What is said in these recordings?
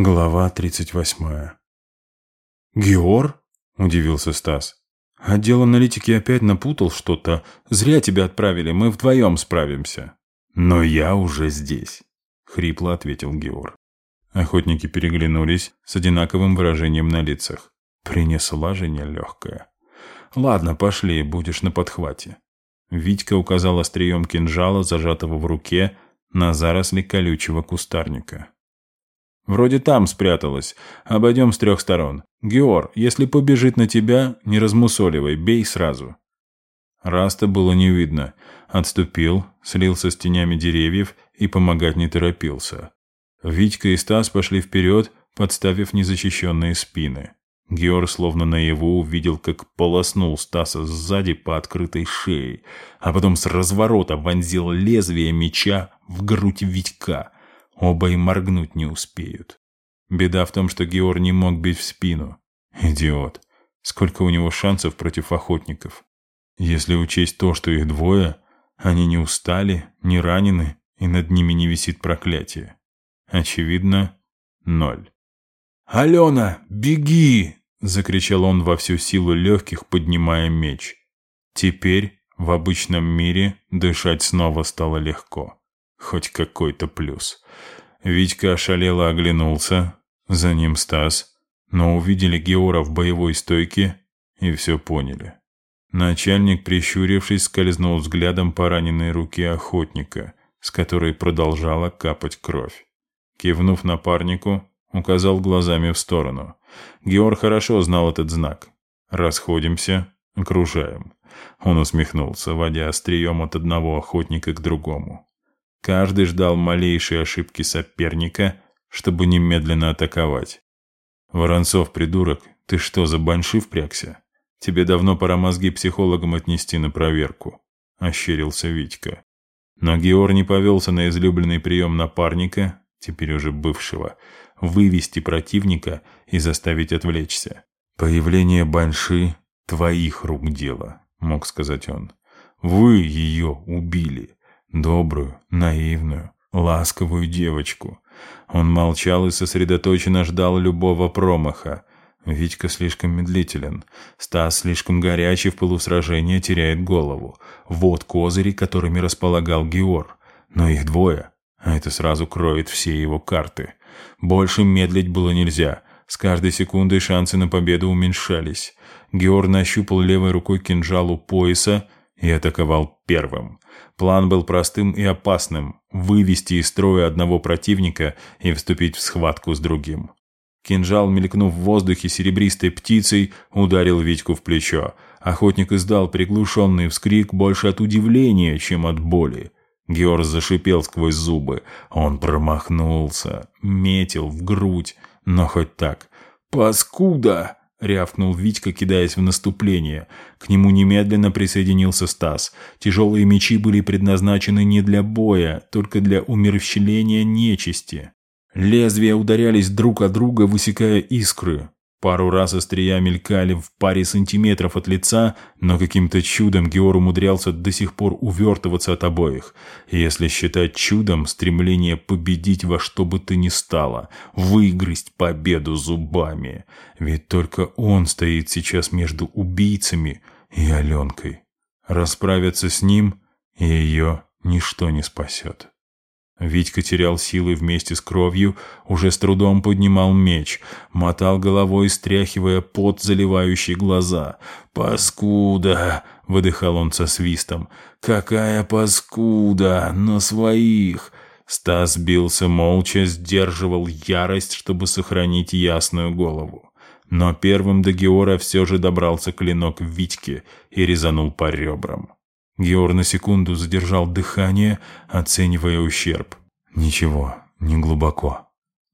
Глава 38. «Геор?» – удивился Стас. «Отдел аналитики опять напутал что-то. Зря тебя отправили, мы вдвоем справимся». «Но я уже здесь», – хрипло ответил Геор. Охотники переглянулись с одинаковым выражением на лицах. Принесла же нелегкая. «Ладно, пошли, будешь на подхвате». Витька указал острием кинжала, зажатого в руке, на заросли колючего кустарника. Вроде там спряталась. Обойдем с трех сторон. Геор, если побежит на тебя, не размусоливай, бей сразу». Раста было не видно. Отступил, слился с тенями деревьев и помогать не торопился. Витька и Стас пошли вперед, подставив незащищенные спины. Геор словно наяву увидел, как полоснул Стаса сзади по открытой шее, а потом с разворота вонзил лезвие меча в грудь Витька – Оба и моргнуть не успеют. Беда в том, что Геор не мог бить в спину. Идиот. Сколько у него шансов против охотников? Если учесть то, что их двое, они не устали, не ранены, и над ними не висит проклятие. Очевидно, ноль. «Алена, беги!» — закричал он во всю силу легких, поднимая меч. Теперь в обычном мире дышать снова стало легко. Хоть какой-то плюс. Витька ошалело оглянулся, за ним Стас, но увидели Геора в боевой стойке и все поняли. Начальник, прищурившись, скользнул взглядом по раненой руке охотника, с которой продолжала капать кровь. Кивнув напарнику, указал глазами в сторону. Геор хорошо знал этот знак. «Расходимся, окружаем». Он усмехнулся, водя острием от одного охотника к другому. Каждый ждал малейшей ошибки соперника, чтобы немедленно атаковать. «Воронцов, придурок, ты что, за банши впрягся? Тебе давно пора мозги психологам отнести на проверку», — ощерился Витька. Но Геор не повелся на излюбленный прием напарника, теперь уже бывшего, вывести противника и заставить отвлечься. «Появление банши — твоих рук дело», — мог сказать он. «Вы ее убили добрую, наивную, ласковую девочку. Он молчал и сосредоточенно ждал любого промаха. Витька слишком медлителен. Стас слишком горячий в полусражении теряет голову. Вот козыри, которыми располагал Геор. Но их двое, а это сразу кроет все его карты. Больше медлить было нельзя. С каждой секундой шансы на победу уменьшались. Геор нащупал левой рукой кинжал у пояса и атаковал первым. План был простым и опасным – вывести из строя одного противника и вступить в схватку с другим. Кинжал, мелькнув в воздухе серебристой птицей, ударил Витьку в плечо. Охотник издал приглушенный вскрик больше от удивления, чем от боли. Георг зашипел сквозь зубы. Он промахнулся, метил в грудь, но хоть так. «Паскуда!» — рявкнул Витька, кидаясь в наступление. К нему немедленно присоединился Стас. Тяжелые мечи были предназначены не для боя, только для умерщвления нечисти. Лезвия ударялись друг от друга, высекая искры. Пару раз острия мелькали в паре сантиметров от лица, но каким-то чудом Геор умудрялся до сих пор увертываться от обоих. Если считать чудом стремление победить во что бы то ни стало, выгрызть победу зубами. Ведь только он стоит сейчас между убийцами и Аленкой. Расправиться с ним, ее ничто не спасет. Витька терял силы вместе с кровью, уже с трудом поднимал меч, мотал головой, стряхивая пот, заливающий глаза. «Паскуда!» — выдыхал он со свистом. «Какая паскуда! На своих!» Стас бился молча, сдерживал ярость, чтобы сохранить ясную голову. Но первым до Геора все же добрался клинок Витьки и резанул по ребрам. Геор на секунду задержал дыхание, оценивая ущерб. Ничего, не глубоко.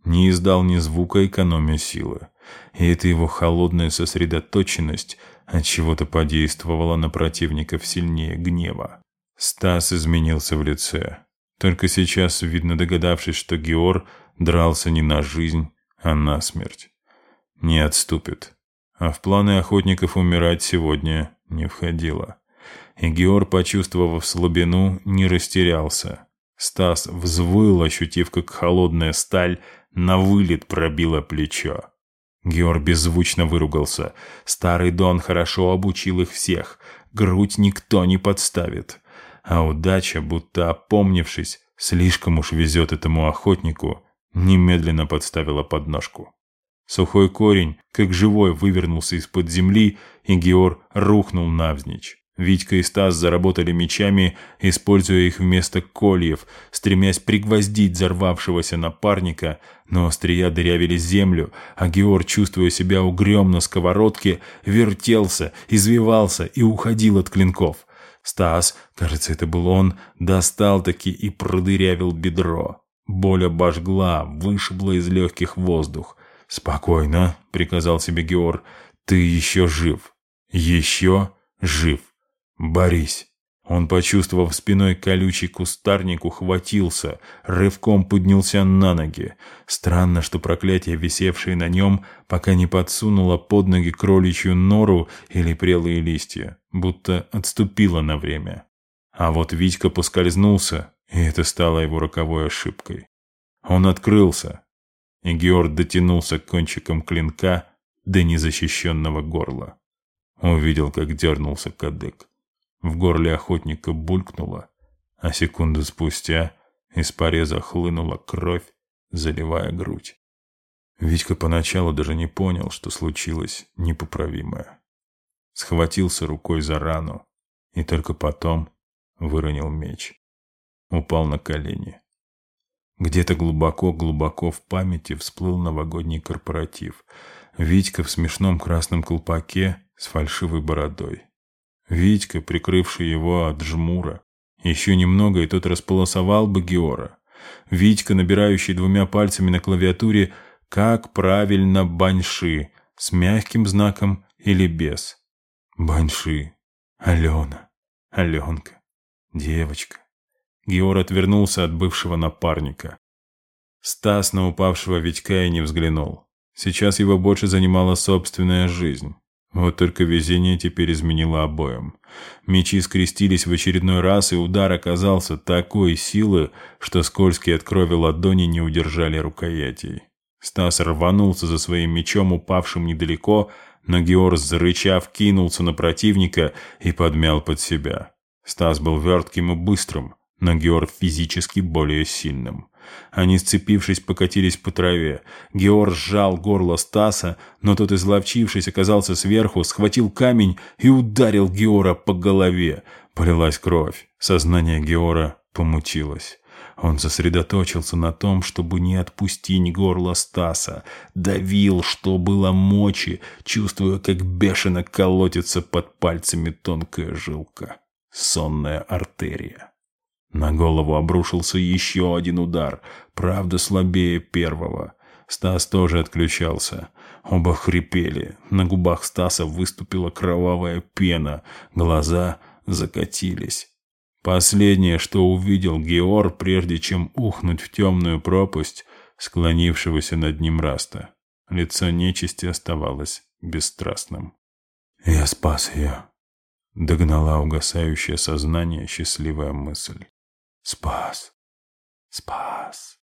Не издал ни звука, экономя силы. И эта его холодная сосредоточенность от чего-то подействовала на противников сильнее гнева. Стас изменился в лице. Только сейчас, видно догадавшись, что Геор дрался не на жизнь, а на смерть. Не отступит. А в планы охотников умирать сегодня не входило и Геор, почувствовав слабину, не растерялся. Стас взвыл, ощутив, как холодная сталь на вылет пробило плечо. Георг беззвучно выругался. Старый Дон хорошо обучил их всех. Грудь никто не подставит. А удача, будто опомнившись, слишком уж везет этому охотнику, немедленно подставила подножку. Сухой корень, как живой, вывернулся из-под земли, и Геор рухнул навзничь. Витька и Стас заработали мечами, используя их вместо кольев, стремясь пригвоздить взорвавшегося напарника, но острия дырявили землю, а Геор, чувствуя себя угрём на сковородке, вертелся, извивался и уходил от клинков. Стас, кажется, это был он, достал-таки и продырявил бедро. Боль обожгла, вышибла из легких воздух. «Спокойно», — приказал себе Геор, — «ты еще жив. Еще жив». «Борись!» Он, почувствовав спиной колючий кустарник, ухватился, рывком поднялся на ноги. Странно, что проклятие, висевшее на нем, пока не подсунуло под ноги кроличью нору или прелые листья, будто отступило на время. А вот Витька поскользнулся, и это стало его роковой ошибкой. Он открылся, и Георг дотянулся кончиком клинка до незащищенного горла. Увидел, как дернулся кадык. В горле охотника булькнуло, а секунду спустя из пореза хлынула кровь, заливая грудь. Витька поначалу даже не понял, что случилось непоправимое. Схватился рукой за рану и только потом выронил меч. Упал на колени. Где-то глубоко-глубоко в памяти всплыл новогодний корпоратив. Витька в смешном красном колпаке с фальшивой бородой. Витька, прикрывший его от жмура. Еще немного, и тот располосовал бы Геора. Витька, набирающий двумя пальцами на клавиатуре «Как правильно баньши» с мягким знаком или без. Баньши. Алена. Аленка. Девочка. Геор отвернулся от бывшего напарника. Стас на упавшего Витька и не взглянул. Сейчас его больше занимала собственная жизнь. Вот только везение теперь изменило обоим. Мечи скрестились в очередной раз, и удар оказался такой силы, что скользкие от крови ладони не удержали рукоятей. Стас рванулся за своим мечом, упавшим недалеко, но Георг, зарычав, кинулся на противника и подмял под себя. Стас был вертким и быстрым, но Георг физически более сильным. Они, сцепившись, покатились по траве. Геор сжал горло Стаса, но тот, изловчившись, оказался сверху, схватил камень и ударил Геора по голове. Полилась кровь. Сознание Геора помутилось. Он сосредоточился на том, чтобы не отпустить горло Стаса. Давил, что было мочи, чувствуя, как бешено колотится под пальцами тонкая жилка. Сонная артерия. На голову обрушился еще один удар, правда слабее первого. Стас тоже отключался. Оба хрипели. На губах Стаса выступила кровавая пена, глаза закатились. Последнее, что увидел Геор, прежде чем ухнуть в темную пропасть, склонившегося над ним Раста. Лицо нечисти оставалось бесстрастным. «Я спас ее», — догнала угасающее сознание счастливая мысль. Спас. Спас.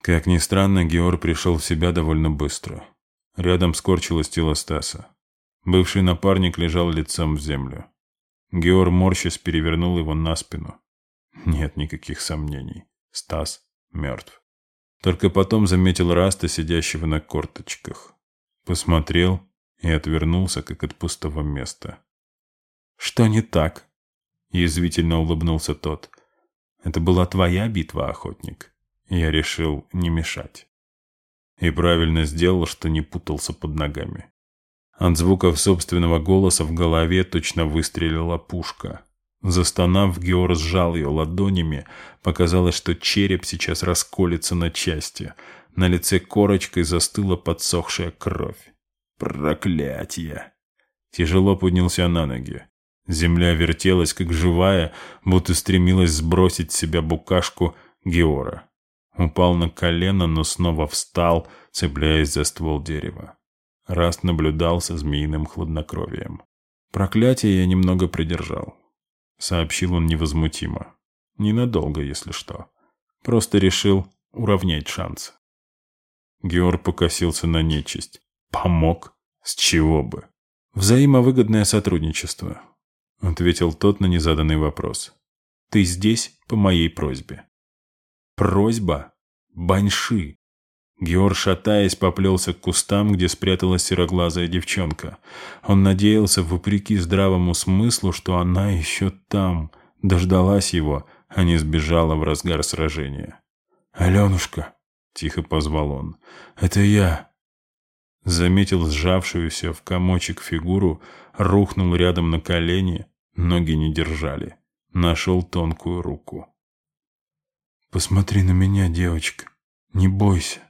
Как ни странно, Геор пришел в себя довольно быстро. Рядом скорчилось тело Стаса. Бывший напарник лежал лицом в землю. Геор морщись перевернул его на спину. Нет никаких сомнений. Стас мертв. Только потом заметил Раста, сидящего на корточках. Посмотрел и отвернулся, как от пустого места. «Что не так?» Язвительно улыбнулся тот. Это была твоя битва, охотник. Я решил не мешать. И правильно сделал, что не путался под ногами. От звуков собственного голоса в голове точно выстрелила пушка. Застонав, Геор сжал ее ладонями. Показалось, что череп сейчас расколется на части. На лице корочкой застыла подсохшая кровь. Проклятье! Тяжело поднялся на ноги. Земля вертелась, как живая, будто стремилась сбросить с себя букашку Геора. Упал на колено, но снова встал, цепляясь за ствол дерева. Раст наблюдал со змеиным хладнокровием. «Проклятие я немного придержал», — сообщил он невозмутимо. «Ненадолго, если что. Просто решил уравнять шансы». Геор покосился на нечисть. «Помог? С чего бы?» «Взаимовыгодное сотрудничество», — ответил тот на незаданный вопрос. «Ты здесь по моей просьбе». «Просьба? Баньши!» Геор, шатаясь, поплелся к кустам, где спряталась сероглазая девчонка. Он надеялся, вопреки здравому смыслу, что она еще там, дождалась его, а не сбежала в разгар сражения. «Аленушка!» — тихо позвал он. «Это я!» Заметил сжавшуюся в комочек фигуру, рухнул рядом на колени, ноги не держали. Нашел тонкую руку. «Посмотри на меня, девочка, не бойся!»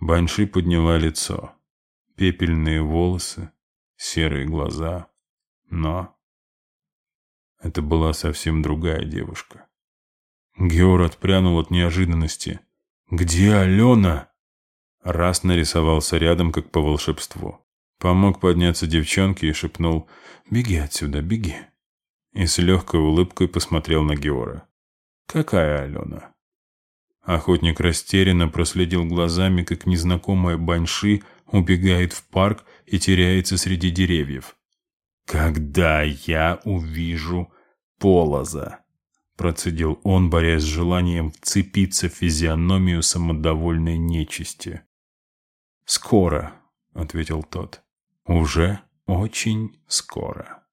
Банши подняла лицо. Пепельные волосы, серые глаза. Но это была совсем другая девушка. Геор отпрянул от неожиданности. «Где Алена?» Раз нарисовался рядом, как по волшебству. Помог подняться девчонке и шепнул «Беги отсюда, беги». И с легкой улыбкой посмотрел на Геора. «Какая Алена?» Охотник растерянно проследил глазами, как незнакомая баньши убегает в парк и теряется среди деревьев. «Когда я увижу полоза?» Процедил он, борясь с желанием вцепиться в физиономию самодовольной нечисти. «Скоро», — ответил тот. «Уже очень скоро».